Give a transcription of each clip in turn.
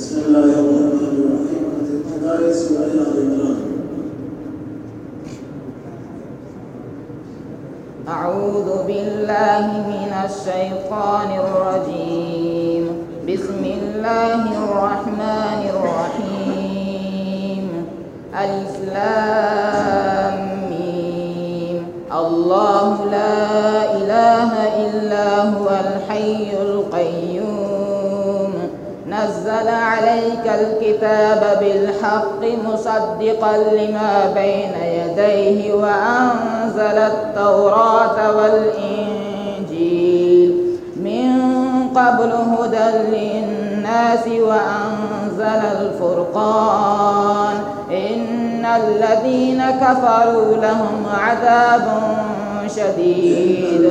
بسم الله الرحمن الرحيم. أعوذ بالله من الشيطان الرجيم. بسم الله الرحمن الرحيم. ألف الله لا إله إلا هو الحي القيوم. نزل عليك الكتاب بالحق مصدقا لما بين يديه وأنزل التوراة والإنجيل. من قبل هدى للناس وأنزل الفرقان. إن الذين كفروا لهم عذاب شديد.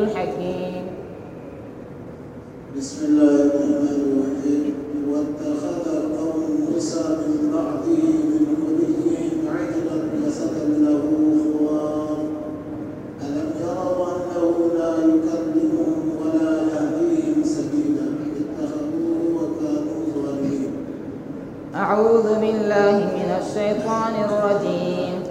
بسم الله الرحمن الرحيم. واتخذ قوم موسى من بعده من حليهم عجلا جسدا له خوار ألم يروا أنه لا يكلمهم ولا يهديهم سبيلا. اتخذوه وكانوا ظالمين. أعوذ بالله من الشيطان الرجيم.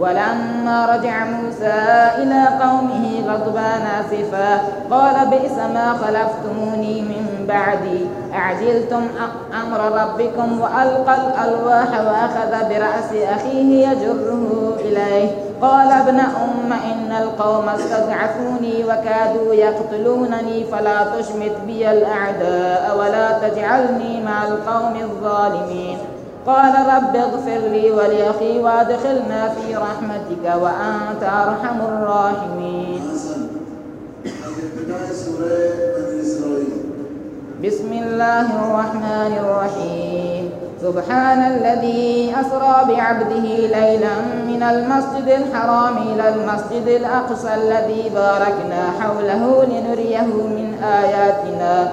ولما رجع موسى إلى قومه غضبان آسفا قال بئس ما خلفتموني من بعدي أعجلتم أمر ربكم وألقى الألواح وأخذ برأس أخيه يجره إليه. قال ابن أم إن القوم استضعفوني وكادوا يقتلونني فلا تشمت بي الأعداء ولا تجعلني مع القوم الظالمين. قال رب اغفر لي ولأخي وادخلنا في رحمتك وأنت أرحم الراحمين. بسم الله الرحمن الرحيم. سبحان الذي أسرى بعبده ليلا من المسجد الحرام إلى المسجد الأقصى الذي باركنا حوله لنريه من آياتنا.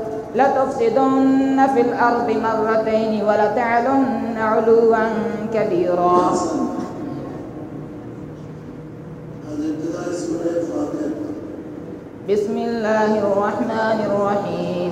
لتفسدن في الأرض مرتين ولتعلن علوا كبيرا. بسم الله الرحمن الرحيم.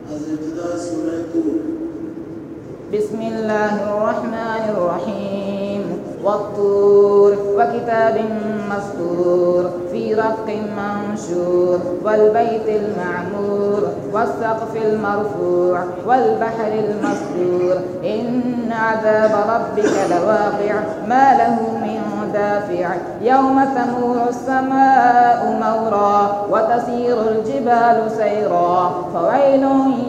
طور بسم الله الرحمن الرحيم. والطور وكتاب مسطور في رق منشور والبيت المعمور والسقف المرفوع والبحر المسجور إن عذاب ربك لواقع ما له من دافع. يوم تمور السماء مورا وتسير الجبال سيرا. فويل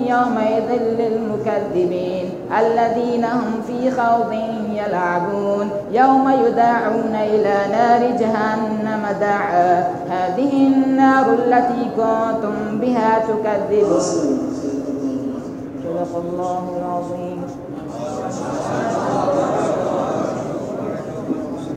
يومئذ للمكذبين الذين هم في خوض يلعبون. يوم يداعون إلى نار جهنم دعا. هذه النار التي كنتم بها تكذبون. صدق الله العظيم.